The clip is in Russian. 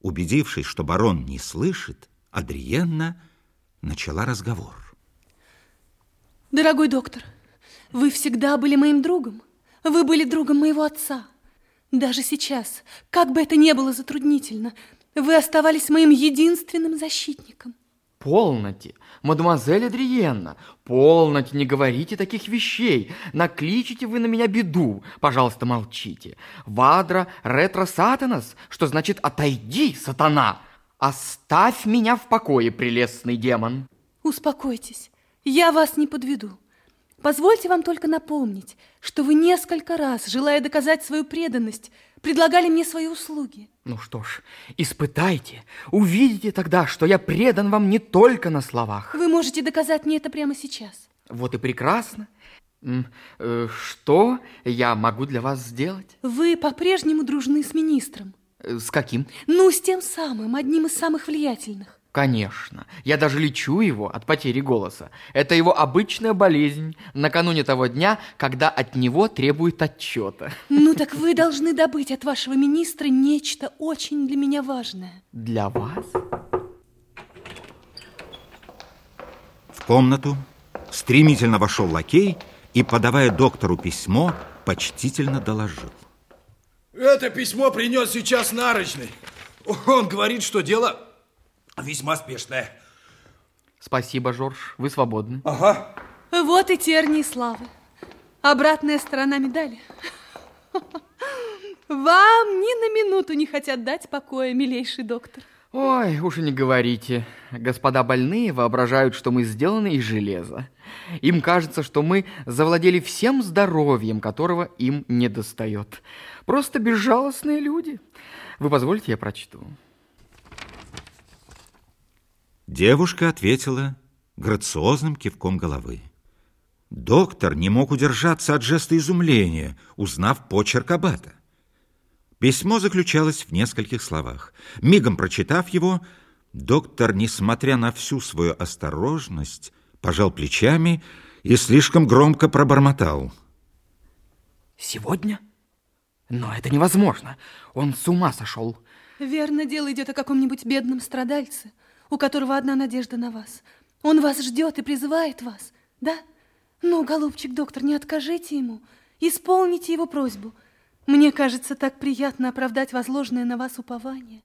Убедившись, что барон не слышит, Адриенна начала разговор. Дорогой доктор, вы всегда были моим другом. Вы были другом моего отца. Даже сейчас, как бы это ни было затруднительно, вы оставались моим единственным защитником. Полноте, мадемуазель Адриенна, полноте, не говорите таких вещей. Накличите вы на меня беду. Пожалуйста, молчите. Вадра ретро сатанас, что значит «отойди, сатана». Оставь меня в покое, прелестный демон. Успокойтесь, я вас не подведу. Позвольте вам только напомнить, что вы несколько раз, желая доказать свою преданность, предлагали мне свои услуги. Ну что ж, испытайте, увидите тогда, что я предан вам не только на словах. Вы можете доказать мне это прямо сейчас. Вот и прекрасно. Э, что я могу для вас сделать? Вы по-прежнему дружны с министром. Э, с каким? Ну, с тем самым, одним из самых влиятельных. Конечно. Я даже лечу его от потери голоса. Это его обычная болезнь накануне того дня, когда от него требует отчета. Ну так вы должны добыть от вашего министра нечто очень для меня важное. Для вас? В комнату стремительно вошел лакей и, подавая доктору письмо, почтительно доложил. Это письмо принес сейчас нарочный. Он говорит, что дело Весьма спешная. Спасибо, Жорж. Вы свободны. Ага. Вот и тернии славы. Обратная сторона медали. Вам ни на минуту не хотят дать покоя, милейший доктор. Ой, уж и не говорите. Господа больные воображают, что мы сделаны из железа. Им кажется, что мы завладели всем здоровьем, которого им не достает. Просто безжалостные люди. Вы позволите, я прочту? Девушка ответила грациозным кивком головы. Доктор не мог удержаться от жеста изумления, узнав почерк аббата. Письмо заключалось в нескольких словах. Мигом прочитав его, доктор, несмотря на всю свою осторожность, пожал плечами и слишком громко пробормотал. «Сегодня? Но это невозможно. Он с ума сошел». Верно, дело идет о каком-нибудь бедном страдальце у которого одна надежда на вас. Он вас ждет и призывает вас, да? Ну, голубчик доктор, не откажите ему, исполните его просьбу. Мне кажется, так приятно оправдать возложенное на вас упование.